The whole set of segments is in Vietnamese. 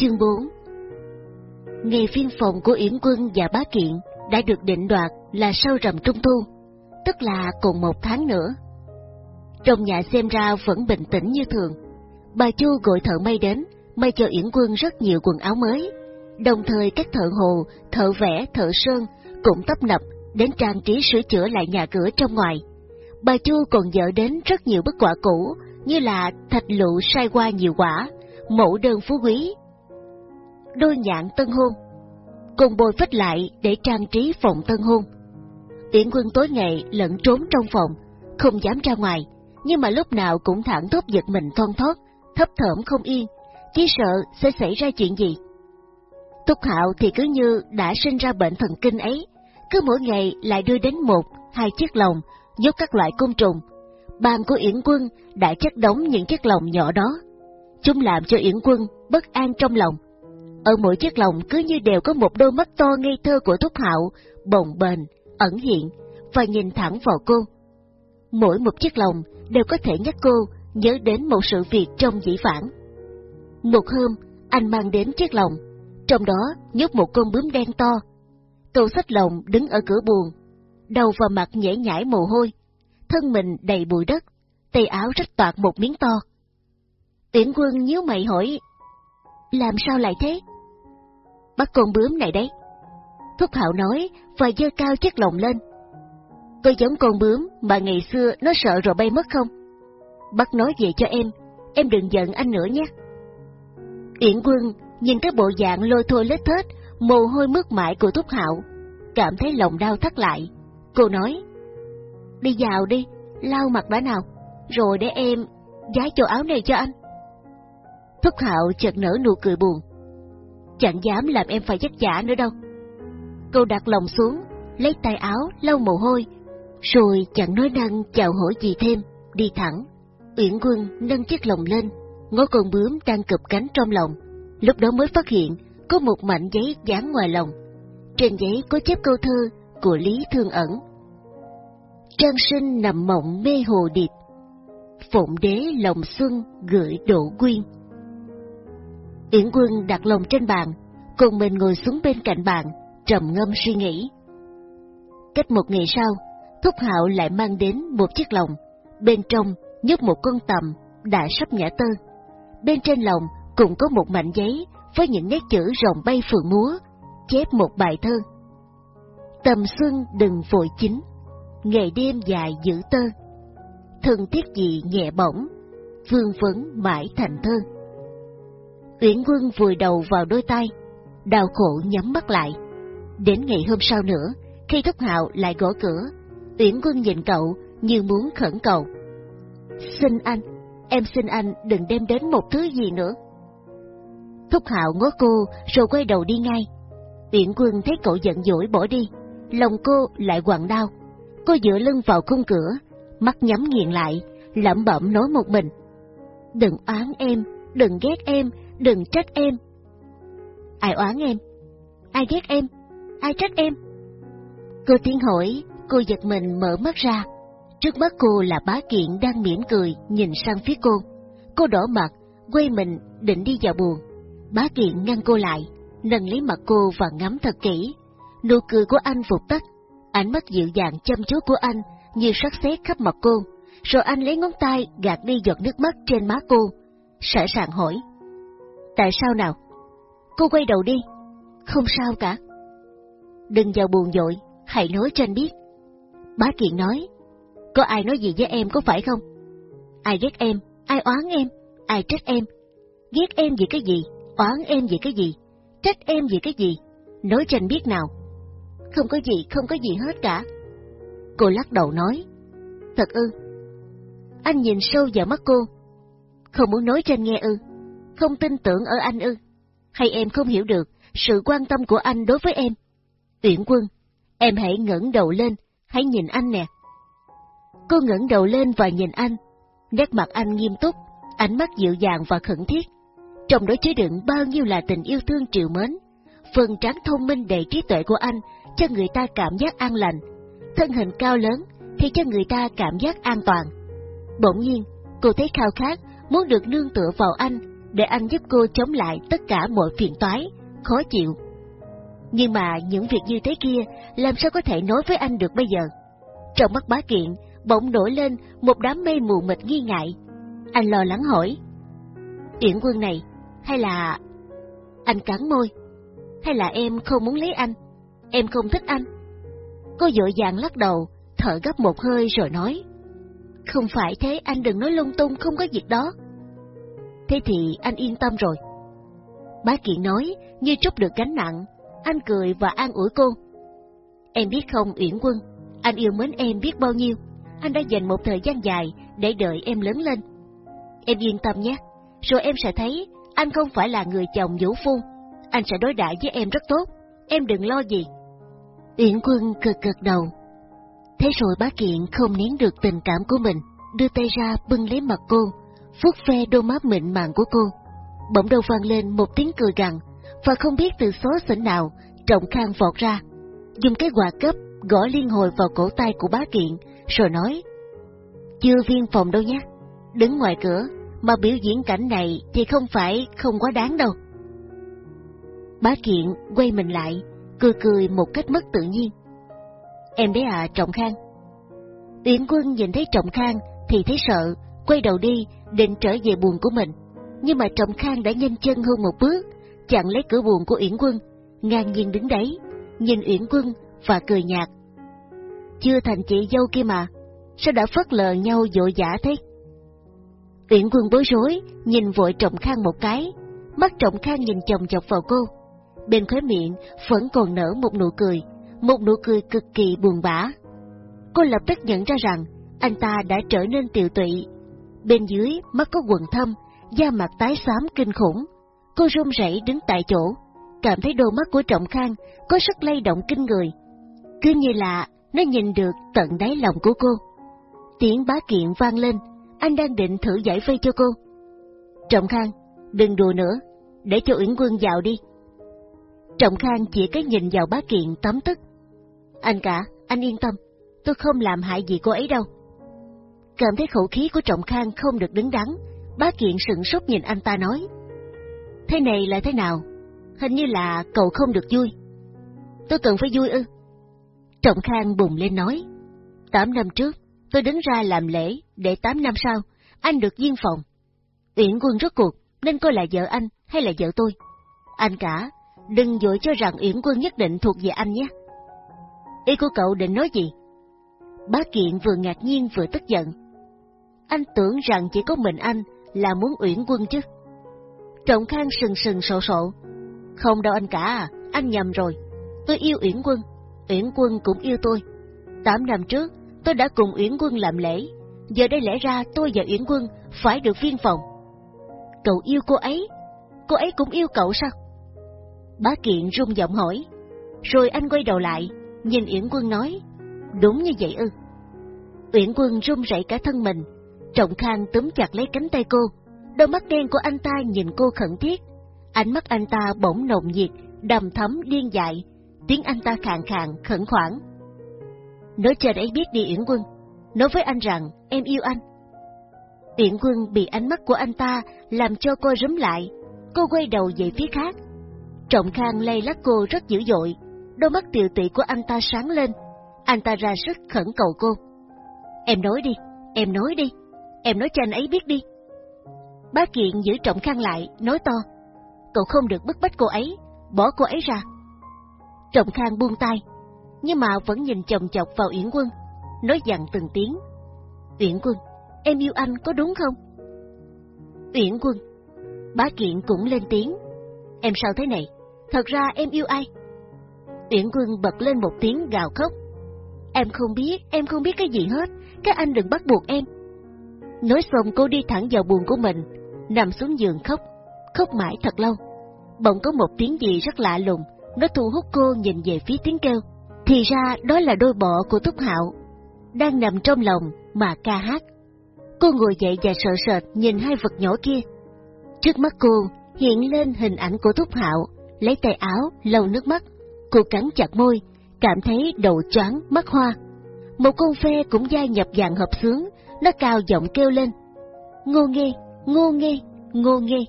Chương 4 Ngày phiên phòng của Yển Quân và Bá Kiện đã được định đoạt là sau rằm trung thu, tức là còn một tháng nữa. Trong nhà xem ra vẫn bình tĩnh như thường. Bà Chu gọi thợ may đến, may cho Yển Quân rất nhiều quần áo mới. Đồng thời các thợ hồ, thợ vẽ, thợ sơn cũng tấp nập đến trang trí sửa chữa lại nhà cửa trong ngoài. Bà Chu còn dỡ đến rất nhiều bức quả cũ như là thạch lụ sai qua nhiều quả, mẫu đơn phú quý, đôi nhạn tân hôn, cùng bồi phết lại để trang trí phòng tân hôn. Tiễn quân tối ngày lẫn trốn trong phòng, không dám ra ngoài, nhưng mà lúc nào cũng thẳng thốt giật mình thon thót, thấp thởm không yên, chỉ sợ sẽ xảy ra chuyện gì. Túc Hạo thì cứ như đã sinh ra bệnh thần kinh ấy, cứ mỗi ngày lại đưa đến một, hai chiếc lồng, nhốt các loại côn trùng. Bàn của Yển Quân đã chất đóng những chiếc lồng nhỏ đó. Chúng làm cho Yển Quân bất an trong lòng. Ở mỗi chiếc lồng cứ như đều có một đôi mắt to ngây thơ của thúc Hạo, bồng bềnh, ẩn hiện và nhìn thẳng vào cô. Mỗi một chiếc lồng đều có thể nhắc cô nhớ đến một sự việc trong dĩ vãng. Một hôm, anh mang đến chiếc lồng, trong đó nhốt một con bướm đen to. Cậu xách lồng đứng ở cửa buồng, đầu và mặt nhễ nhãi mồ hôi, thân mình đầy bụi đất, tay áo rách toạc một miếng to. Tiễn quân nhíu mày hỏi, làm sao lại thế? Bắt con bướm này đấy. Thúc Hạo nói và dơ cao chiếc lồng lên. Có giống con bướm mà ngày xưa nó sợ rồi bay mất không? Bắt nói về cho em, em đừng giận anh nữa nhé. Yển Quân nhìn cái bộ dạng lôi thôi lết thết, mồ hôi mướt mãi của Thúc Hạo, cảm thấy lòng đau thắt lại. Cô nói, đi vào đi, lau mặt đã nào, rồi để em giái chỗ áo này cho anh. Thúc Hạo chợt nở nụ cười buồn, chẳng dám làm em phải vất vả nữa đâu. Cô đặt lòng xuống, lấy tay áo lau mồ hôi, rồi chẳng nói năng chào hỏi gì thêm, đi thẳng. Uyển Quân nâng chiếc lồng lên, ngó con bướm đang cụp cánh trong lòng, lúc đó mới phát hiện có một mảnh giấy dán ngoài lòng. Trên giấy có chép câu thơ của Lý Thương Ẩn. Trang sinh nằm mộng mê hồ điệp, phụng đế lòng xuân gửi độ quyên. Yển Quân đặt lồng trên bàn, cùng mình ngồi xuống bên cạnh bàn, trầm ngâm suy nghĩ. Cách một ngày sau, Thúc Hạo lại mang đến một chiếc lồng, bên trong nhốt một con tầm đã sắp nhả tơ. Bên trên lồng cũng có một mảnh giấy với những nét chữ rồng bay phượng múa, chép một bài thơ. Tầm xuân đừng vội chín, ngày đêm dài giữ tơ, thân thiết gì nhẹ bổng, vương vấn mãi thành thơ. Uyển Quân vùi đầu vào đôi tay, đau khổ nhắm mắt lại. Đến ngày hôm sau nữa, khi Thúc Hạo lại gõ cửa, Uyển Quân nhìn cậu như muốn khẩn cầu. Xin anh, em xin anh đừng đem đến một thứ gì nữa. Thúc Hạo ngó cô rồi quay đầu đi ngay. Uyển Quân thấy cậu giận dỗi bỏ đi, lòng cô lại quặn đau. Cô dựa lưng vào khung cửa, mắt nhắm nghiền lại, lẩm bẩm nói một mình. Đừng oán em, đừng ghét em, đừng trách em. Ai oán em? Ai ghét em? Ai trách em? Cô tiếng hỏi, cô giật mình mở mắt ra. Trước mắt cô là bá kiện đang mỉm cười nhìn sang phía cô. Cô đỏ mặt, quay mình định đi vào buồn. Bá kiện ngăn cô lại, nâng lấy mặt cô và ngắm thật kỹ. Nụ cười của anh vụt tắt, ánh mắt dịu dàng chăm chú của anh như sắc xét khắp mặt cô. Rồi anh lấy ngón tay gạt đi giọt nước mắt trên má cô, sẵn sàng hỏi. Tại sao nào? Cô quay đầu đi. Không sao cả. Đừng vào buồn dội, hãy nói cho anh biết. Bá Kiện nói, có ai nói gì với em có phải không? Ai ghét em, ai oán em, ai trách em. Ghét em vì cái gì, oán em vì cái gì, trách em vì cái gì, nói cho anh biết nào. Không có gì, không có gì hết cả. Cô lắc đầu nói, thật ư. Anh nhìn sâu vào mắt cô, không muốn nói cho anh nghe ư không tin tưởng ở anh ư? Hay em không hiểu được sự quan tâm của anh đối với em? Tuyển quân, em hãy ngẩng đầu lên, hãy nhìn anh nè. Cô ngẩng đầu lên và nhìn anh, nét mặt anh nghiêm túc, ánh mắt dịu dàng và khẩn thiết. Trong đó chứa đựng bao nhiêu là tình yêu thương triều mến, phần trắng thông minh đầy trí tuệ của anh cho người ta cảm giác an lành, thân hình cao lớn thì cho người ta cảm giác an toàn. Bỗng nhiên, cô thấy khao khát, muốn được nương tựa vào anh để anh giúp cô chống lại tất cả mọi phiền toái, khó chịu. Nhưng mà những việc như thế kia làm sao có thể nói với anh được bây giờ? Trong mắt bá kiện bỗng nổi lên một đám mây mù mịt nghi ngại. Anh lo lắng hỏi. Yển quân này, hay là... Anh cắn môi. Hay là em không muốn lấy anh? Em không thích anh? Cô dội dàng lắc đầu, thở gấp một hơi rồi nói. Không phải thế, anh đừng nói lung tung, không có việc đó. Thế thì anh yên tâm rồi. Bá Kiện nói như trút được gánh nặng, anh cười và an ủi cô. Em biết không Uyển Quân, anh yêu mến em biết bao nhiêu, anh đã dành một thời gian dài để đợi em lớn lên. Em yên tâm nhé, rồi em sẽ thấy anh không phải là người chồng vũ phu, anh sẽ đối đãi với em rất tốt, em đừng lo gì. Uyển Quân cực cực đầu. Thế rồi bá kiện không nén được tình cảm của mình, đưa tay ra bưng lấy mặt cô, vuốt ve đôi má mịn màng của cô. Bỗng đâu vang lên một tiếng cười gằn, và không biết từ số xỉnh nào, trọng khang vọt ra, dùng cái quạt cấp gõ liên hồi vào cổ tay của bá kiện, rồi nói: chưa viên phòng đâu nhé, đứng ngoài cửa mà biểu diễn cảnh này thì không phải không quá đáng đâu. Bá kiện quay mình lại, cười cười một cách mất tự nhiên. Em bé à Trọng Khang. Uyển Quân nhìn thấy Trọng Khang thì thấy sợ, quay đầu đi định trở về buồn của mình. Nhưng mà Trọng Khang đã nhanh chân hơn một bước, chặn lấy cửa buồn của Uyển Quân, ngang nhiên đứng đấy, nhìn Uyển Quân và cười nhạt. Chưa thành chị dâu kia mà, sao đã phớt lờ nhau dội dã thế? Uyển Quân bối rối, nhìn vội Trọng Khang một cái, mắt Trọng Khang nhìn chồng chọc vào cô. Bên khóe miệng vẫn còn nở một nụ cười, một nụ cười cực kỳ buồn bã. Cô lập tức nhận ra rằng anh ta đã trở nên tiều tụy. Bên dưới mắt có quần thâm, da mặt tái xám kinh khủng. Cô run rẩy đứng tại chỗ, cảm thấy đôi mắt của Trọng Khang có sức lay động kinh người. Cứ như là nó nhìn được tận đáy lòng của cô. Tiếng bá kiện vang lên, anh đang định thử giải vây cho cô. Trọng Khang, đừng đùa nữa, để cho Uyển Quân vào đi. Trọng Khang chỉ cái nhìn vào bá kiện tấm tức. Anh cả, anh yên tâm, tôi không làm hại gì cô ấy đâu. Cảm thấy khẩu khí của Trọng Khang không được đứng đắn, bá kiện sững sốt nhìn anh ta nói. Thế này là thế nào? Hình như là cậu không được vui. Tôi cần phải vui ư? Trọng Khang bùng lên nói. Tám năm trước, tôi đứng ra làm lễ để tám năm sau, anh được viên phòng. Uyển quân rốt cuộc, nên coi là vợ anh hay là vợ tôi? Anh cả, đừng dội cho rằng Uyển quân nhất định thuộc về anh nhé. Ý của cậu định nói gì? Bá Kiện vừa ngạc nhiên vừa tức giận. Anh tưởng rằng chỉ có mình anh là muốn Uyển quân chứ. Trọng Khang sừng sừng sộ sộ. Không đâu anh cả à, anh nhầm rồi. Tôi yêu Uyển quân, Uyển quân cũng yêu tôi. Tám năm trước, tôi đã cùng Uyển Quân làm lễ, giờ đây lẽ ra tôi và Uyển Quân phải được viên phòng. Cậu yêu cô ấy, cô ấy cũng yêu cậu sao? Bá Kiện rung giọng hỏi, rồi anh quay đầu lại, nhìn Uyển Quân nói, đúng như vậy ư. Uyển Quân run rẩy cả thân mình, Trọng Khang túm chặt lấy cánh tay cô, đôi mắt đen của anh ta nhìn cô khẩn thiết, ánh mắt anh ta bỗng nồng nhiệt, đầm thấm điên dại, tiếng anh ta khàn khàn khẩn khoản. Nói cho đấy biết đi Yển Quân, nói với anh rằng em yêu anh. Yển Quân bị ánh mắt của anh ta làm cho cô rúm lại, cô quay đầu về phía khác. Trọng Khang lay lắc cô rất dữ dội, đôi mắt tiều tụy của anh ta sáng lên, anh ta ra sức khẩn cầu cô. Em nói đi, em nói đi, em nói cho anh ấy biết đi. Bá Kiện giữ Trọng Khang lại, nói to, cậu không được bức bách cô ấy, bỏ cô ấy ra. Trọng Khang buông tay, nhưng mà vẫn nhìn chồng chọc vào Yển Quân, nói dặn từng tiếng. Uyển Quân, em yêu anh có đúng không? Uyển Quân, bá kiện cũng lên tiếng. Em sao thế này? Thật ra em yêu ai? Uyển Quân bật lên một tiếng gào khóc. Em không biết, em không biết cái gì hết, các anh đừng bắt buộc em. Nói xong cô đi thẳng vào buồn của mình, nằm xuống giường khóc, khóc mãi thật lâu. Bỗng có một tiếng gì rất lạ lùng, nó thu hút cô nhìn về phía tiếng kêu. Thì ra đó là đôi bọ của Túc Hạo, đang nằm trong lòng mà ca hát. Cô ngồi dậy và sợ sệt nhìn hai vật nhỏ kia. Trước mắt cô hiện lên hình ảnh của Túc Hạo, lấy tay áo lau nước mắt. Cô cắn chặt môi, cảm thấy đầu choáng mắt hoa. Một con phe cũng gia nhập dạng hợp sướng, nó cao giọng kêu lên. Ngô nghi, ngô nghi, ngô nghi.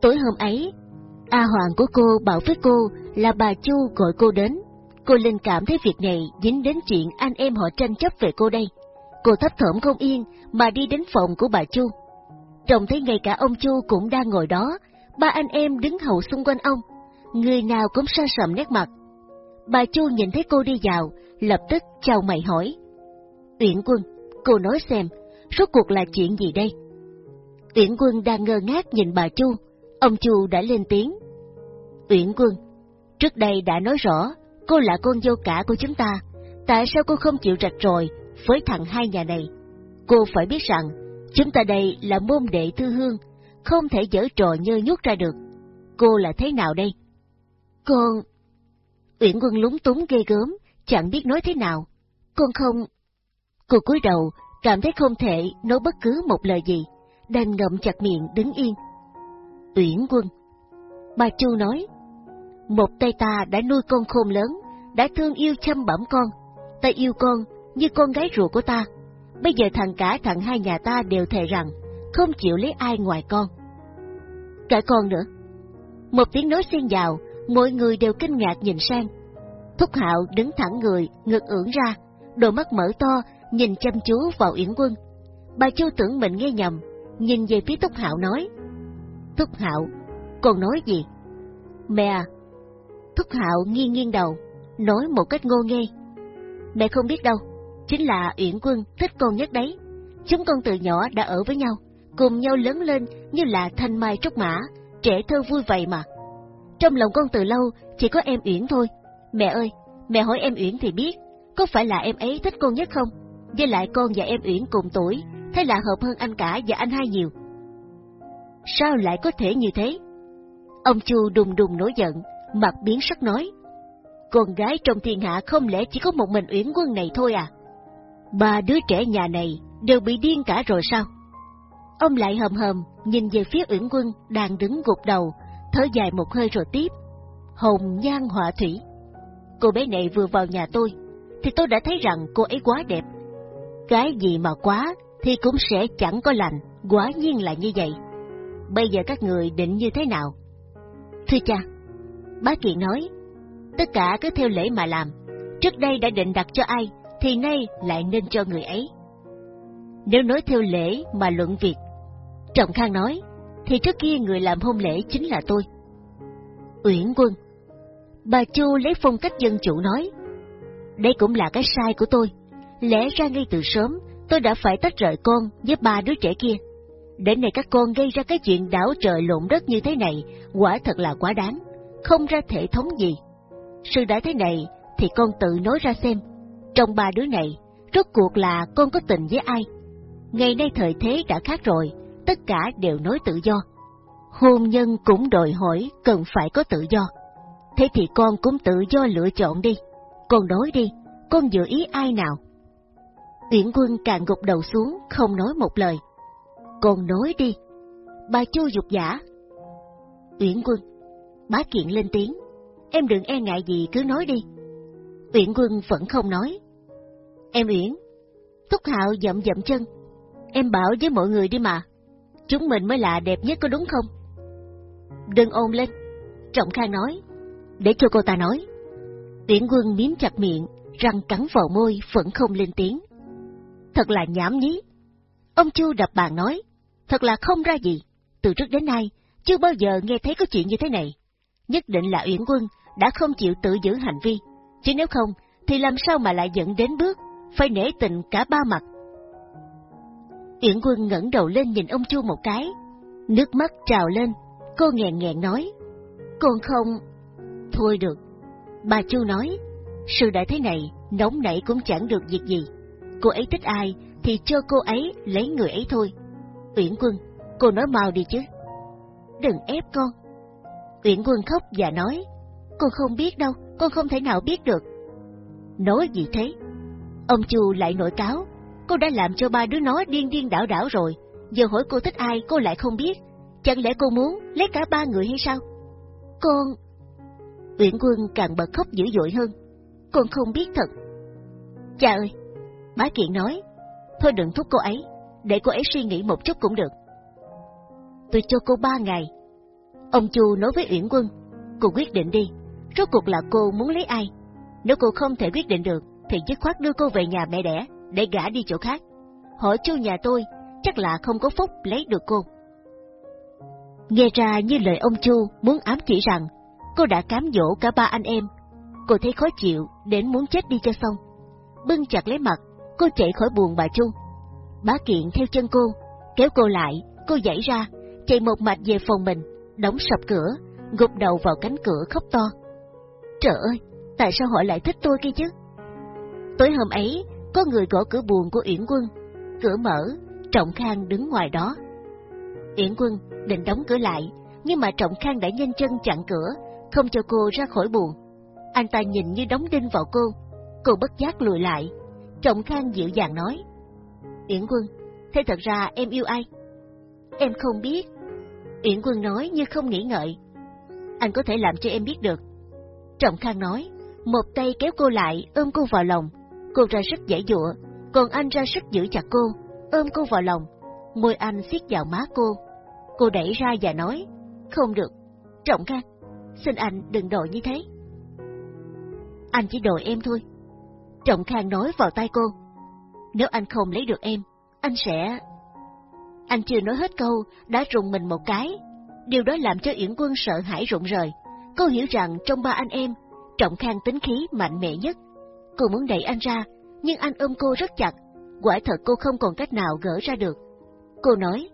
Tối hôm ấy, A Hoàng của cô bảo với cô là bà Chu gọi cô đến. Cô linh cảm thấy việc này dính đến chuyện anh em họ tranh chấp về cô đây. Cô thấp thỏm không yên mà đi đến phòng của bà Chu. Trông thấy ngay cả ông Chu cũng đang ngồi đó, ba anh em đứng hầu xung quanh ông. Người nào cũng sa sầm nét mặt. Bà Chu nhìn thấy cô đi vào, lập tức chào mày hỏi. Uyển Quân, cô nói xem, rốt cuộc là chuyện gì đây? Uyển Quân đang ngơ ngác nhìn bà Chu, ông Chu đã lên tiếng. Uyển Quân, trước đây đã nói rõ, cô là con dâu cả của chúng ta, tại sao cô không chịu rạch rồi với thằng hai nhà này? Cô phải biết rằng, chúng ta đây là môn đệ thư hương, không thể dở trò nhơ nhút ra được. Cô là thế nào đây? Con... Uyển Quân lúng túng ghê gớm, chẳng biết nói thế nào. Con không... Cô cúi đầu, cảm thấy không thể nói bất cứ một lời gì, đành ngậm chặt miệng đứng yên. Uyển Quân Bà Chu nói, một tay ta đã nuôi con khôn lớn, đã thương yêu chăm bẩm con, ta yêu con như con gái ruột của ta. Bây giờ thằng cả thằng hai nhà ta đều thề rằng không chịu lấy ai ngoài con. Cả con nữa. Một tiếng nói xen vào, mọi người đều kinh ngạc nhìn sang. Thúc Hạo đứng thẳng người, ngực ưỡn ra, đôi mắt mở to, nhìn chăm chú vào Yến Quân. Bà Chu tưởng mình nghe nhầm, nhìn về phía Thúc Hạo nói. Thúc Hạo, còn nói gì? Mẹ à, Thúc Hạo nghiêng nghiêng đầu, nói một cách ngô nghê. Mẹ không biết đâu, chính là Uyển Quân thích con nhất đấy. Chúng con từ nhỏ đã ở với nhau, cùng nhau lớn lên như là thanh mai trúc mã, trẻ thơ vui vậy mà. Trong lòng con từ lâu chỉ có em Uyển thôi. Mẹ ơi, mẹ hỏi em Uyển thì biết, có phải là em ấy thích con nhất không? Với lại con và em Uyển cùng tuổi, thế là hợp hơn anh cả và anh hai nhiều. Sao lại có thể như thế? Ông Chu đùng đùng nổi giận, mặt biến sắc nói. Con gái trong thiên hạ không lẽ chỉ có một mình Uyển Quân này thôi à? Ba đứa trẻ nhà này đều bị điên cả rồi sao? Ông lại hầm hầm nhìn về phía Uyển Quân đang đứng gục đầu, thở dài một hơi rồi tiếp. Hồng nhan họa thủy. Cô bé này vừa vào nhà tôi, thì tôi đã thấy rằng cô ấy quá đẹp. Cái gì mà quá thì cũng sẽ chẳng có lành, quả nhiên là như vậy. Bây giờ các người định như thế nào? Thưa cha, Bá Kiện nói, tất cả cứ theo lễ mà làm, trước đây đã định đặt cho ai, thì nay lại nên cho người ấy. Nếu nói theo lễ mà luận việc, Trọng Khang nói, thì trước kia người làm hôn lễ chính là tôi. Uyển Quân Bà Chu lấy phong cách dân chủ nói, đây cũng là cái sai của tôi. Lẽ ra ngay từ sớm, tôi đã phải tách rời con với ba đứa trẻ kia. Đến này các con gây ra cái chuyện đảo trời lộn đất như thế này, quả thật là quá đáng không ra thể thống gì. Sự đã thế này thì con tự nói ra xem, trong ba đứa này, rốt cuộc là con có tình với ai? Ngày nay thời thế đã khác rồi, tất cả đều nói tự do. Hôn nhân cũng đòi hỏi cần phải có tự do. Thế thì con cũng tự do lựa chọn đi. Con nói đi, con dự ý ai nào? Tiễn quân càng gục đầu xuống, không nói một lời. Còn nói đi. Bà chu dục giả. Uyển quân, Bá Kiện lên tiếng, em đừng e ngại gì cứ nói đi. Uyển Quân vẫn không nói. Em Uyển, Thúc Hạo dậm dậm chân, em bảo với mọi người đi mà, chúng mình mới là đẹp nhất có đúng không? Đừng ôm lên, Trọng Khang nói, để cho cô ta nói. Uyển Quân miếm chặt miệng, răng cắn vào môi vẫn không lên tiếng. Thật là nhảm nhí. Ông Chu đập bàn nói, thật là không ra gì. Từ trước đến nay, chưa bao giờ nghe thấy có chuyện như thế này nhất định là Uyển Quân đã không chịu tự giữ hành vi, chứ nếu không thì làm sao mà lại dẫn đến bước phải nể tình cả ba mặt. Uyển Quân ngẩng đầu lên nhìn ông Chu một cái, nước mắt trào lên, cô nghẹn nghẹn nói, con không... Thôi được, bà Chu nói, sự đại thế này nóng nảy cũng chẳng được việc gì, cô ấy thích ai thì cho cô ấy lấy người ấy thôi. Uyển Quân, cô nói mau đi chứ. Đừng ép con, Uyển Quân khóc và nói, con không biết đâu, con không thể nào biết được. Nói gì thế? Ông chu lại nổi cáo, cô đã làm cho ba đứa nó điên điên đảo đảo rồi, giờ hỏi cô thích ai cô lại không biết, chẳng lẽ cô muốn lấy cả ba người hay sao? Con... Uyển Quân càng bật khóc dữ dội hơn, con không biết thật. Cha ơi, bá kiện nói, thôi đừng thúc cô ấy, để cô ấy suy nghĩ một chút cũng được. Tôi cho cô ba ngày, Ông Chu nói với Uyển Quân, cô quyết định đi, rốt cuộc là cô muốn lấy ai? Nếu cô không thể quyết định được, thì dứt khoát đưa cô về nhà mẹ đẻ, để gả đi chỗ khác. Họ Chu nhà tôi chắc là không có phúc lấy được cô. Nghe ra như lời ông Chu muốn ám chỉ rằng cô đã cám dỗ cả ba anh em. Cô thấy khó chịu đến muốn chết đi cho xong. Bưng chặt lấy mặt, cô chạy khỏi buồn bà Chu. Bá kiện theo chân cô, kéo cô lại, cô dãy ra, chạy một mạch về phòng mình, đóng sập cửa, gục đầu vào cánh cửa khóc to. Trời ơi, tại sao họ lại thích tôi kia chứ? Tối hôm ấy, có người gõ cửa buồn của Uyển Quân. Cửa mở, Trọng Khang đứng ngoài đó. Uyển Quân định đóng cửa lại, nhưng mà Trọng Khang đã nhanh chân chặn cửa, không cho cô ra khỏi buồn. Anh ta nhìn như đóng đinh vào cô, cô bất giác lùi lại. Trọng Khang dịu dàng nói, Uyển Quân, thế thật ra em yêu ai? Em không biết. Uyển Quân nói như không nghĩ ngợi. Anh có thể làm cho em biết được. Trọng Khang nói, một tay kéo cô lại, ôm cô vào lòng. Cô ra sức giải dụa, còn anh ra sức giữ chặt cô, ôm cô vào lòng. Môi anh siết vào má cô. Cô đẩy ra và nói, không được. Trọng Khang, xin anh đừng đòi như thế. Anh chỉ đòi em thôi. Trọng Khang nói vào tay cô. Nếu anh không lấy được em, anh sẽ... Anh chưa nói hết câu, đã rùng mình một cái. Điều đó làm cho Yển Quân sợ hãi rụng rời. Cô hiểu rằng trong ba anh em, Trọng Khang tính khí mạnh mẽ nhất. Cô muốn đẩy anh ra, nhưng anh ôm cô rất chặt. Quả thật cô không còn cách nào gỡ ra được. Cô nói,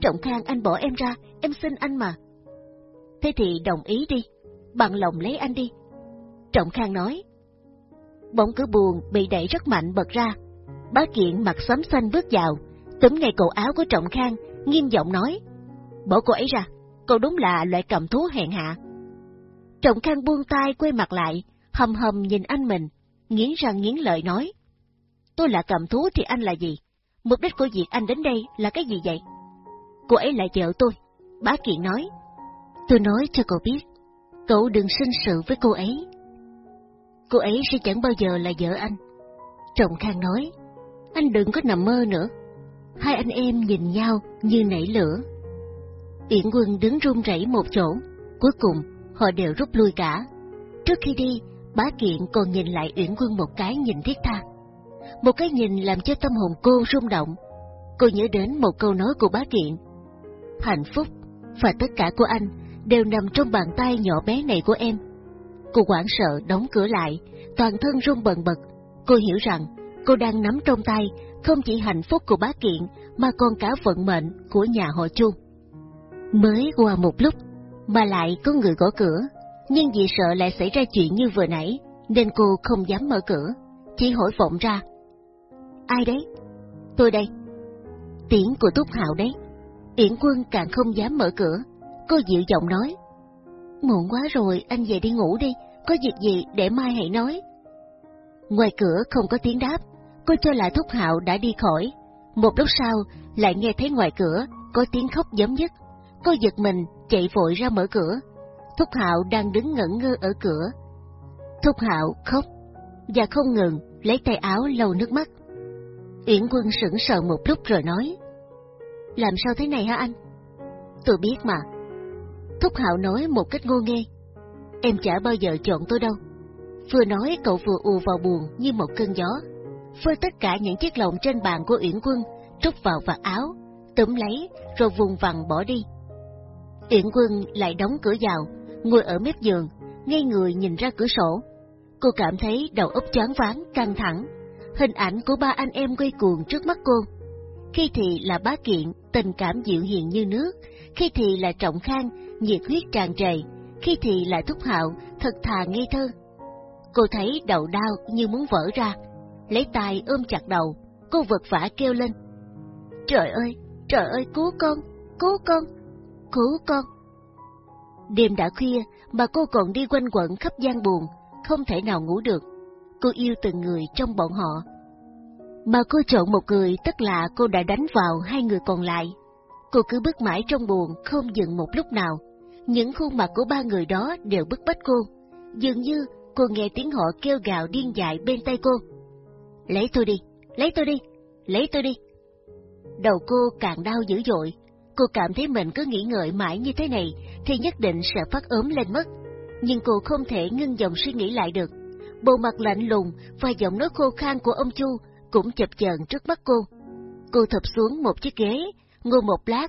Trọng Khang anh bỏ em ra, em xin anh mà. Thế thì đồng ý đi, bằng lòng lấy anh đi. Trọng Khang nói. Bỗng cửa buồn bị đẩy rất mạnh bật ra. Bá Kiện mặt xám xanh bước vào, túm ngay cổ áo của Trọng Khang, nghiêm giọng nói. Bỏ cô ấy ra, cô đúng là loại cầm thú hèn hạ. Trọng Khang buông tay quay mặt lại, hầm hầm nhìn anh mình, nghiến răng nghiến lợi nói. Tôi là cầm thú thì anh là gì? Mục đích của việc anh đến đây là cái gì vậy? Cô ấy là vợ tôi. Bá Kiện nói. Tôi nói cho cậu biết, cậu đừng sinh sự với cô ấy. Cô ấy sẽ chẳng bao giờ là vợ anh. Trọng Khang nói, anh đừng có nằm mơ nữa. Hai anh em nhìn nhau như nảy lửa. Yển quân đứng run rẩy một chỗ, cuối cùng họ đều rút lui cả. Trước khi đi, bá kiện còn nhìn lại Uyển Quân một cái nhìn thiết tha. Một cái nhìn làm cho tâm hồn cô rung động. Cô nhớ đến một câu nói của bá kiện. Hạnh phúc và tất cả của anh đều nằm trong bàn tay nhỏ bé này của em. Cô hoảng sợ đóng cửa lại, toàn thân run bần bật. Cô hiểu rằng cô đang nắm trong tay không chỉ hạnh phúc của bá kiện mà còn cả vận mệnh của nhà họ Chu. Mới qua một lúc mà lại có người gõ cửa, nhưng vì sợ lại xảy ra chuyện như vừa nãy, nên cô không dám mở cửa, chỉ hỏi vọng ra. Ai đấy? Tôi đây. Tiếng của Túc Hạo đấy. Yển Quân càng không dám mở cửa, cô dịu giọng nói. Muộn quá rồi, anh về đi ngủ đi, có việc gì để mai hãy nói. Ngoài cửa không có tiếng đáp, cô cho là Thúc Hạo đã đi khỏi. Một lúc sau, lại nghe thấy ngoài cửa có tiếng khóc giống nhất. Cô giật mình chạy vội ra mở cửa. Thúc Hạo đang đứng ngẩn ngơ ở cửa. Thúc Hạo khóc và không ngừng lấy tay áo lau nước mắt. Uyển Quân sững sờ một lúc rồi nói: làm sao thế này hả anh? Tôi biết mà. Thúc Hạo nói một cách ngô nghê. Em chả bao giờ chọn tôi đâu. Vừa nói cậu vừa ù vào buồn như một cơn gió. Phơi tất cả những chiếc lồng trên bàn của Uyển Quân, trút vào vạt áo, túm lấy rồi vùng vằng bỏ đi. Uyển Quân lại đóng cửa vào, ngồi ở mép giường, ngay người nhìn ra cửa sổ. Cô cảm thấy đầu óc choáng váng, căng thẳng. Hình ảnh của ba anh em quay cuồng trước mắt cô. Khi thì là bá kiện, tình cảm dịu hiền như nước, khi thì là trọng khang, nhiệt huyết tràn trề, khi thì là thúc hạo, thật thà ngây thơ. Cô thấy đầu đau như muốn vỡ ra, lấy tay ôm chặt đầu, cô vật vả kêu lên. Trời ơi, trời ơi cứu con, cứu con, cứu con. Đêm đã khuya mà cô còn đi quanh quẩn khắp gian buồn, không thể nào ngủ được. Cô yêu từng người trong bọn họ. Mà cô chọn một người tức là cô đã đánh vào hai người còn lại. Cô cứ bước mãi trong buồn không dừng một lúc nào. Những khuôn mặt của ba người đó đều bức bách cô. Dường như cô nghe tiếng họ kêu gào điên dại bên tay cô. Lấy tôi đi, lấy tôi đi, lấy tôi đi. Đầu cô càng đau dữ dội, cô cảm thấy mình cứ nghĩ ngợi mãi như thế này thì nhất định sẽ phát ốm lên mất. Nhưng cô không thể ngưng dòng suy nghĩ lại được. Bộ mặt lạnh lùng và giọng nói khô khan của ông Chu cũng chập chờn trước mắt cô. Cô thập xuống một chiếc ghế, ngồi một lát.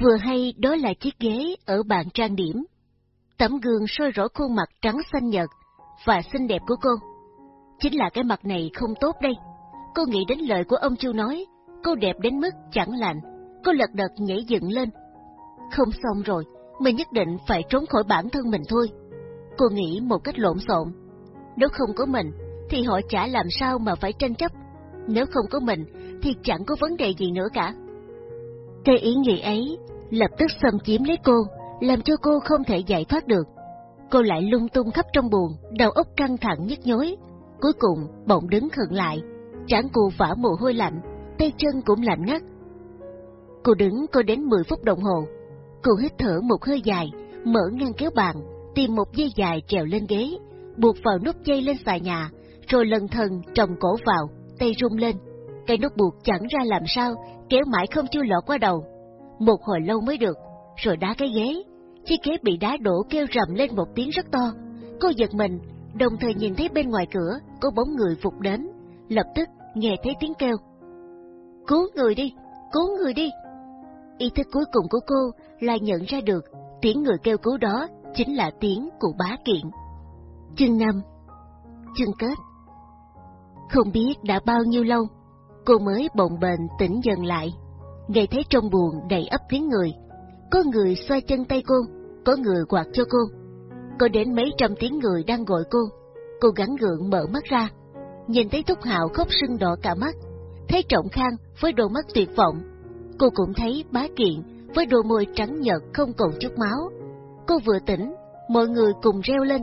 Vừa hay đó là chiếc ghế ở bàn trang điểm. Tấm gương soi rõ khuôn mặt trắng xanh nhợt và xinh đẹp của cô. Chính là cái mặt này không tốt đây. Cô nghĩ đến lời của ông Chu nói, cô đẹp đến mức chẳng lạnh. Cô lật đật nhảy dựng lên. Không xong rồi, mình nhất định phải trốn khỏi bản thân mình thôi. Cô nghĩ một cách lộn xộn. Nếu không có mình, thì họ chả làm sao mà phải tranh chấp. Nếu không có mình, thì chẳng có vấn đề gì nữa cả. Cái ý nghĩ ấy lập tức xâm chiếm lấy cô, làm cho cô không thể giải thoát được. Cô lại lung tung khắp trong buồn, đầu óc căng thẳng nhức nhối. Cuối cùng, bỗng đứng khựng lại, trán cô vã mồ hôi lạnh, tay chân cũng lạnh ngắt. Cô đứng cô đến 10 phút đồng hồ. Cô hít thở một hơi dài, mở ngăn kéo bàn, tìm một dây dài trèo lên ghế, buộc vào nút dây lên xà nhà, rồi lần thần trồng cổ vào, tay rung lên. Cây nút buộc chẳng ra làm sao, kéo mãi không chui lọt qua đầu. Một hồi lâu mới được, rồi đá cái ghế. Chiếc ghế bị đá đổ kêu rầm lên một tiếng rất to. Cô giật mình, đồng thời nhìn thấy bên ngoài cửa có bóng người phục đến. Lập tức nghe thấy tiếng kêu. Cứu người đi, cứu người đi. Ý thức cuối cùng của cô là nhận ra được tiếng người kêu cứu đó chính là tiếng của bá kiện. Chương 5 Chương kết Không biết đã bao nhiêu lâu, cô mới bồng bềnh tỉnh dần lại. Nghe thấy trong buồn đầy ấp tiếng người. Có người xoay chân tay cô, có người quạt cho cô. Có đến mấy trăm tiếng người đang gọi cô. Cô gắng gượng mở mắt ra, nhìn thấy Thúc Hạo khóc sưng đỏ cả mắt, thấy Trọng Khang với đôi mắt tuyệt vọng. Cô cũng thấy Bá Kiện với đôi môi trắng nhợt không còn chút máu. Cô vừa tỉnh, mọi người cùng reo lên.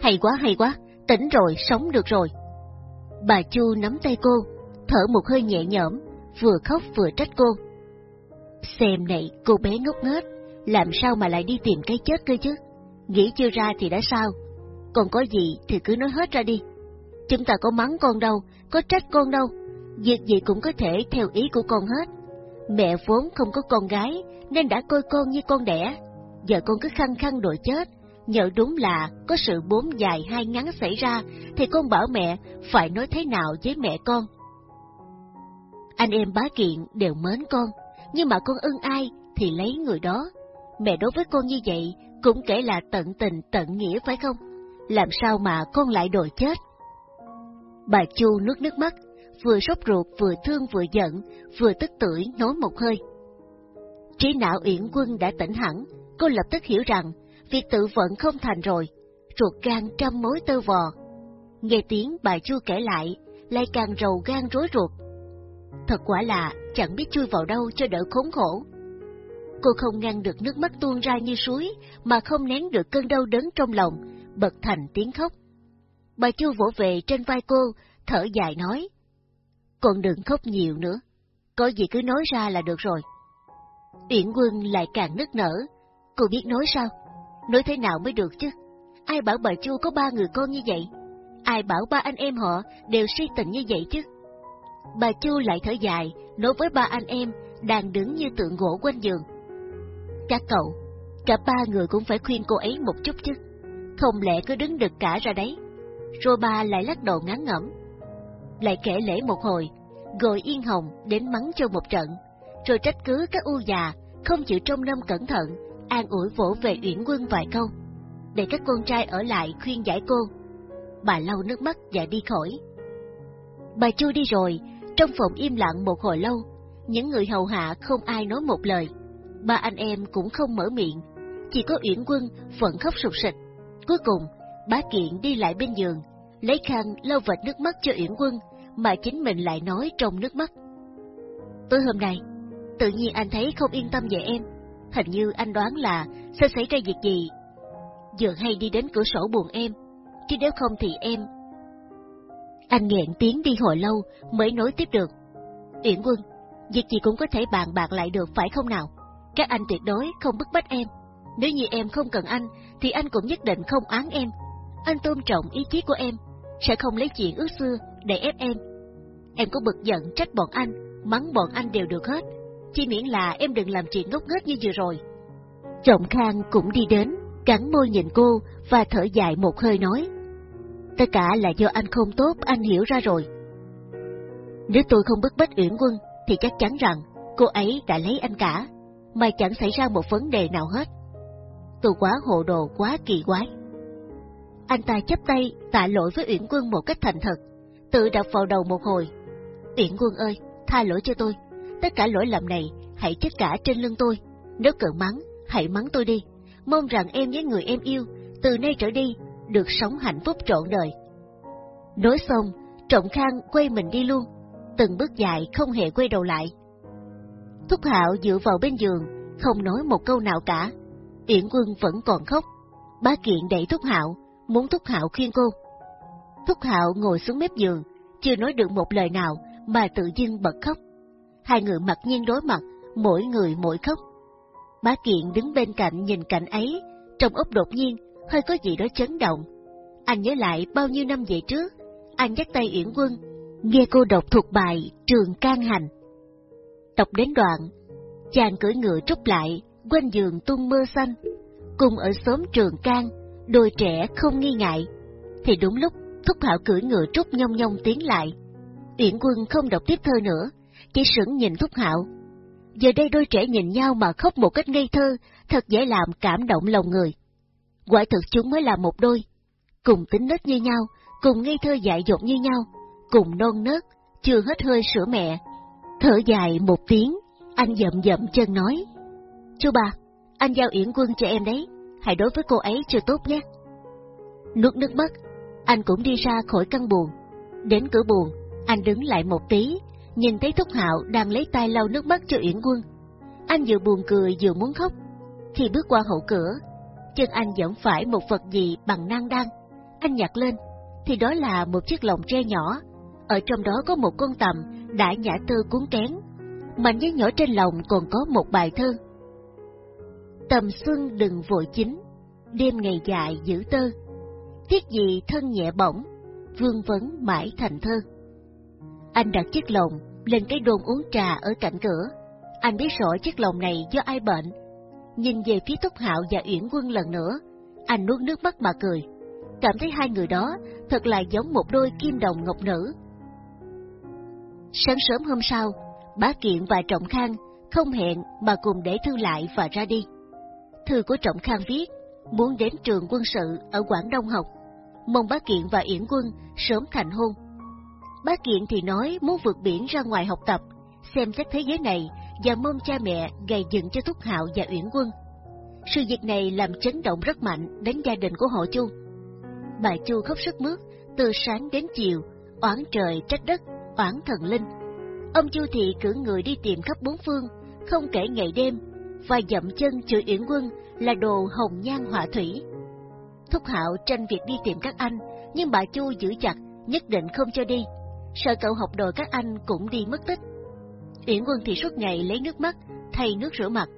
Hay quá, hay quá, tỉnh rồi, sống được rồi. Bà Chu nắm tay cô, thở một hơi nhẹ nhõm, vừa khóc vừa trách cô. Xem này, cô bé ngốc nghếch, làm sao mà lại đi tìm cái chết cơ chứ? Nghĩ chưa ra thì đã sao? Còn có gì thì cứ nói hết ra đi. Chúng ta có mắng con đâu, có trách con đâu. Việc gì cũng có thể theo ý của con hết. Mẹ vốn không có con gái, nên đã coi con như con đẻ. Giờ con cứ khăng khăng đòi chết, nhờ đúng là có sự bốn dài hai ngắn xảy ra, thì con bảo mẹ phải nói thế nào với mẹ con. Anh em bá kiện đều mến con, nhưng mà con ưng ai thì lấy người đó. Mẹ đối với con như vậy cũng kể là tận tình tận nghĩa phải không? Làm sao mà con lại đòi chết? Bà Chu nuốt nước mắt, vừa sốt ruột vừa thương vừa giận, vừa tức tưởi nói một hơi. Trí não Uyển Quân đã tỉnh hẳn, cô lập tức hiểu rằng việc tự vận không thành rồi, ruột gan trăm mối tơ vò. Nghe tiếng bà Chu kể lại, lại càng rầu gan rối ruột. Thật quả là chẳng biết chui vào đâu cho đỡ khốn khổ. Cô không ngăn được nước mắt tuôn ra như suối, mà không nén được cơn đau đớn trong lòng, bật thành tiếng khóc. Bà Chu vỗ về trên vai cô, thở dài nói, còn đừng khóc nhiều nữa, có gì cứ nói ra là được rồi. Uyển Quân lại càng nức nở, cô biết nói sao? Nói thế nào mới được chứ? Ai bảo bà Chu có ba người con như vậy? Ai bảo ba anh em họ đều suy tình như vậy chứ? Bà Chu lại thở dài, nói với ba anh em đang đứng như tượng gỗ quanh giường. Các cậu, cả ba người cũng phải khuyên cô ấy một chút chứ, không lẽ cứ đứng đực cả ra đấy. Rồi ba lại lắc đầu ngán ngẩm, lại kể lễ một hồi, gọi Yên Hồng đến mắng cho một trận, rồi trách cứ các u già không chịu trông nom cẩn thận, an ủi vỗ về Uyển Quân vài câu, để các con trai ở lại khuyên giải cô. Bà lau nước mắt và đi khỏi. Bà Chu đi rồi, trong phòng im lặng một hồi lâu, những người hầu hạ không ai nói một lời. Ba anh em cũng không mở miệng, chỉ có Uyển Quân vẫn khóc sụt sịch. Cuối cùng, bá kiện đi lại bên giường, lấy khăn lau vệt nước mắt cho Uyển Quân, mà chính mình lại nói trong nước mắt. Tối hôm nay, tự nhiên anh thấy không yên tâm về em. Hình như anh đoán là sẽ xảy ra việc gì. Giờ hay đi đến cửa sổ buồn em, chứ nếu không thì em... Anh nghẹn tiếng đi hồi lâu mới nối tiếp được. Uyển Quân, việc gì cũng có thể bàn bạc lại được phải không nào? Các anh tuyệt đối không bức bách em. Nếu như em không cần anh, thì anh cũng nhất định không án em. Anh tôn trọng ý chí của em, sẽ không lấy chuyện ước xưa để ép em. Em có bực giận trách bọn anh, mắng bọn anh đều được hết, chỉ miễn là em đừng làm chuyện ngốc nghếch như vừa rồi. Trọng Khang cũng đi đến, cắn môi nhìn cô và thở dài một hơi nói. Tất cả là do anh không tốt, anh hiểu ra rồi. Nếu tôi không bức bách Uyển Quân, thì chắc chắn rằng cô ấy đã lấy anh cả, mà chẳng xảy ra một vấn đề nào hết. Tôi quá hồ đồ, quá kỳ quái. Anh ta chấp tay tạ lỗi với Uyển Quân một cách thành thật, tự đập vào đầu một hồi. Uyển Quân ơi, tha lỗi cho tôi, tất cả lỗi lầm này hãy chất cả trên lưng tôi. Nếu cần mắng, hãy mắng tôi đi. Mong rằng em với người em yêu, từ nay trở đi, được sống hạnh phúc trọn đời. Nói xong, Trọng Khang quay mình đi luôn, từng bước dài không hề quay đầu lại. Thúc Hạo dựa vào bên giường, không nói một câu nào cả. Yển Quân vẫn còn khóc. Bá Kiện đẩy Thúc Hạo, muốn Thúc Hạo khuyên cô. Thúc Hạo ngồi xuống mép giường, chưa nói được một lời nào mà tự dưng bật khóc. Hai người mặt nhiên đối mặt, mỗi người mỗi khóc. Bá Kiện đứng bên cạnh nhìn cảnh ấy, trong ốc đột nhiên, hơi có gì đó chấn động. Anh nhớ lại bao nhiêu năm về trước, anh dắt tay Uyển Quân, nghe cô đọc thuộc bài Trường Can Hành. Đọc đến đoạn, chàng cưỡi ngựa trúc lại, quanh giường tung mưa xanh, cùng ở xóm Trường Can, đôi trẻ không nghi ngại. Thì đúng lúc, Thúc Hạo cưỡi ngựa trúc nhông nhông tiến lại. Uyển Quân không đọc tiếp thơ nữa, chỉ sững nhìn Thúc Hạo. Giờ đây đôi trẻ nhìn nhau mà khóc một cách ngây thơ, thật dễ làm cảm động lòng người. Quả thực chúng mới là một đôi, cùng tính nết như nhau, cùng ngây thơ dại dột như nhau, cùng non nớt, chưa hết hơi sữa mẹ. Thở dài một tiếng, anh dậm dậm chân nói, Chú bà, anh giao yển quân cho em đấy, hãy đối với cô ấy chưa tốt nhé. Nuốt nước mắt, anh cũng đi ra khỏi căn buồn. Đến cửa buồn, anh đứng lại một tí, nhìn thấy Thúc Hạo đang lấy tay lau nước mắt cho yển Quân. Anh vừa buồn cười vừa muốn khóc. Khi bước qua hậu cửa, chân anh vẫn phải một vật gì bằng nang đăng. Anh nhặt lên, thì đó là một chiếc lồng tre nhỏ. Ở trong đó có một con tầm đã nhả tơ cuốn kén. Mảnh giấy nhỏ trên lồng còn có một bài thơ. Tầm xuân đừng vội chín, đêm ngày dài giữ tơ. Thiết gì thân nhẹ bổng, vương vấn mãi thành thơ. Anh đặt chiếc lồng lên cái đồn uống trà ở cạnh cửa. Anh biết rõ chiếc lồng này do ai bệnh. Nhìn về phía Túc Hạo và Uyển Quân lần nữa, anh nuốt nước mắt mà cười. Cảm thấy hai người đó thật là giống một đôi kim đồng ngọc nữ. Sáng sớm hôm sau, Bá Kiện và Trọng Khang không hẹn mà cùng để thư lại và ra đi. Thư của Trọng Khang viết, muốn đến trường quân sự ở Quảng Đông học, mong Bá Kiện và Yển Quân sớm thành hôn. Bá Kiện thì nói muốn vượt biển ra ngoài học tập, xem xét thế giới này và mong cha mẹ gầy dựng cho Thúc Hạo và Uyển Quân. Sự việc này làm chấn động rất mạnh đến gia đình của họ Chu. Bà Chu khóc sức mướt, từ sáng đến chiều, oán trời trách đất, oán thần linh. Ông Chu Thị cử người đi tìm khắp bốn phương, không kể ngày đêm, và dậm chân chửi Uyển Quân là đồ hồng nhan họa thủy. Thúc Hạo tranh việc đi tìm các anh, nhưng bà Chu giữ chặt, nhất định không cho đi, sợ cậu học đòi các anh cũng đi mất tích. Uyển Quân thì suốt ngày lấy nước mắt, thay nước rửa mặt,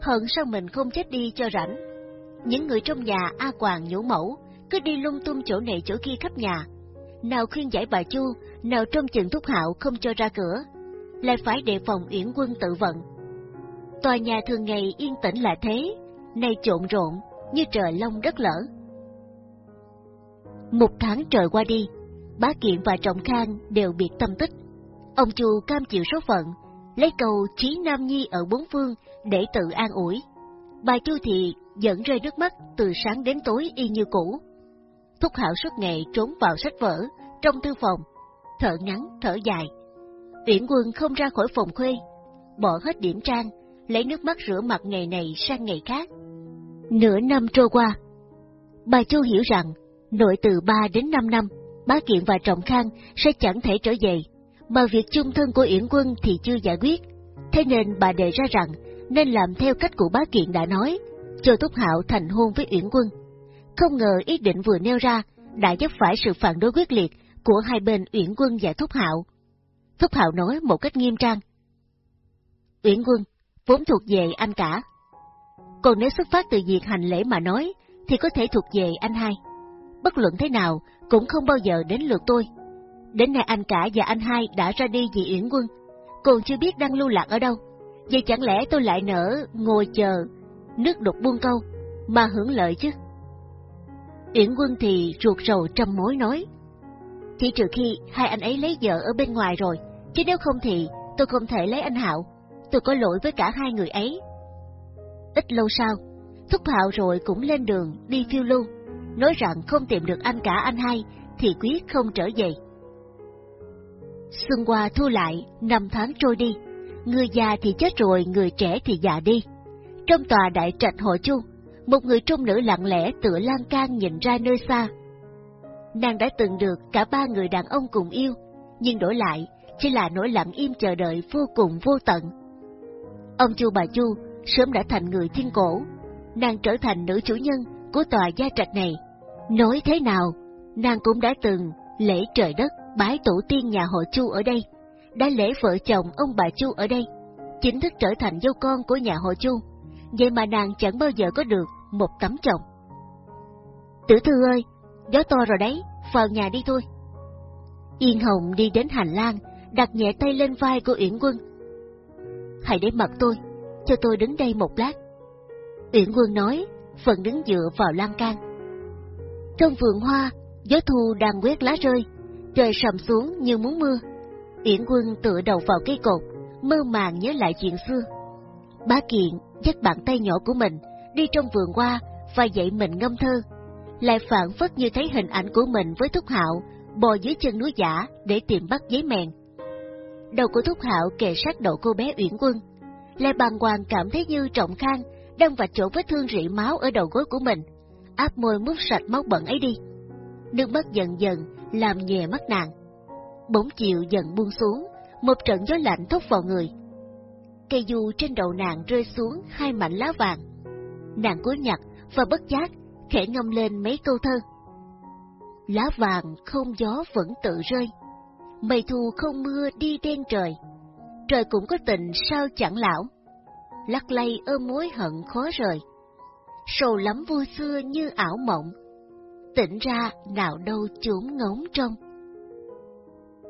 hận sao mình không chết đi cho rảnh. Những người trong nhà A Quàng nhũ mẫu, cứ đi lung tung chỗ này chỗ kia khắp nhà. Nào khuyên giải bà Chu, nào trong chừng thúc hạo không cho ra cửa, lại phải đề phòng Uyển Quân tự vận. Tòa nhà thường ngày yên tĩnh là thế, nay trộn rộn như trời long đất lở. Một tháng trời qua đi, Bá Kiện và Trọng Khang đều biệt tâm tích. Ông Chu cam chịu số phận, lấy cầu trí nam nhi ở bốn phương để tự an ủi. Bà Chu thì dẫn rơi nước mắt từ sáng đến tối y như cũ. Thúc Hảo suốt ngày trốn vào sách vở, trong thư phòng, thở ngắn, thở dài. Uyển Quân không ra khỏi phòng khuê, bỏ hết điểm trang, lấy nước mắt rửa mặt ngày này sang ngày khác. Nửa năm trôi qua, bà Chu hiểu rằng, nội từ 3 đến 5 năm, Bá Kiện và Trọng Khang sẽ chẳng thể trở về, mà việc chung thân của Uyển Quân thì chưa giải quyết. Thế nên bà đề ra rằng nên làm theo cách của Bá Kiện đã nói, cho Thúc Hạo thành hôn với Uyển Quân. Không ngờ ý định vừa nêu ra đã giúp phải sự phản đối quyết liệt của hai bên Uyển Quân và Thúc Hạo. Thúc Hạo nói một cách nghiêm trang. Uyển Quân vốn thuộc về anh cả. Còn nếu xuất phát từ việc hành lễ mà nói, thì có thể thuộc về anh hai. Bất luận thế nào, cũng không bao giờ đến lượt tôi. Đến nay anh cả và anh hai đã ra đi vì Uyển Quân, còn chưa biết đang lưu lạc ở đâu. Vậy chẳng lẽ tôi lại nỡ ngồi chờ, nước đục buông câu, mà hưởng lợi chứ. Uyển Quân thì ruột rầu trăm mối nói, chỉ trừ khi hai anh ấy lấy vợ ở bên ngoài rồi, chứ nếu không thì tôi không thể lấy anh Hạo, tôi có lỗi với cả hai người ấy. Ít lâu sau, Thúc Hạo rồi cũng lên đường đi phiêu lưu, nói rằng không tìm được anh cả anh hai thì quyết không trở về. Xuân qua thu lại, năm tháng trôi đi, người già thì chết rồi, người trẻ thì già đi. Trong tòa đại trạch hội chu, một người trung nữ lặng lẽ tựa lan can nhìn ra nơi xa. Nàng đã từng được cả ba người đàn ông cùng yêu, nhưng đổi lại chỉ là nỗi lặng im chờ đợi vô cùng vô tận. Ông chu bà chu sớm đã thành người thiên cổ, nàng trở thành nữ chủ nhân của tòa gia trạch này. Nói thế nào, nàng cũng đã từng lễ trời đất bái tổ tiên nhà họ chu ở đây, đã lễ vợ chồng ông bà chu ở đây, chính thức trở thành dâu con của nhà họ chu. Vậy mà nàng chẳng bao giờ có được một tấm chồng. Tử thư ơi, gió to rồi đấy, vào nhà đi thôi. Yên Hồng đi đến hành lang, đặt nhẹ tay lên vai của Uyển Quân. Hãy để mặt tôi, cho tôi đứng đây một lát. Uyển Quân nói, phần đứng dựa vào lan can. Trong vườn hoa, gió thu đang quét lá rơi, trời sầm xuống như muốn mưa. Uyển Quân tựa đầu vào cây cột, mơ màng nhớ lại chuyện xưa. Bá Kiện dắt bàn tay nhỏ của mình đi trong vườn hoa và dạy mình ngâm thơ, lại phản phất như thấy hình ảnh của mình với Thúc Hạo bò dưới chân núi giả để tìm bắt giấy mèn. Đầu của Thúc Hạo kề sát đầu cô bé Uyển Quân, lại bàng hoàng cảm thấy như trọng khang đang vạch chỗ vết thương rỉ máu ở đầu gối của mình, áp môi mút sạch máu bẩn ấy đi. Nước mắt dần dần làm nhẹ mắt nàng. Bỗng chiều dần buông xuống, một trận gió lạnh thốc vào người. Cây du trên đầu nàng rơi xuống hai mảnh lá vàng. Nàng cúi nhặt và bất giác khẽ ngâm lên mấy câu thơ. Lá vàng không gió vẫn tự rơi, mây thu không mưa đi đen trời, trời cũng có tình sao chẳng lão, lắc lay ôm mối hận khó rời, sầu lắm vui xưa như ảo mộng, tỉnh ra nào đâu chốn ngóng trong.